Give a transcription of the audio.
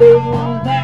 we've that.